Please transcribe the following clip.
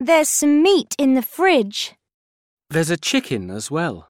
There's some meat in the fridge. There's a chicken as well.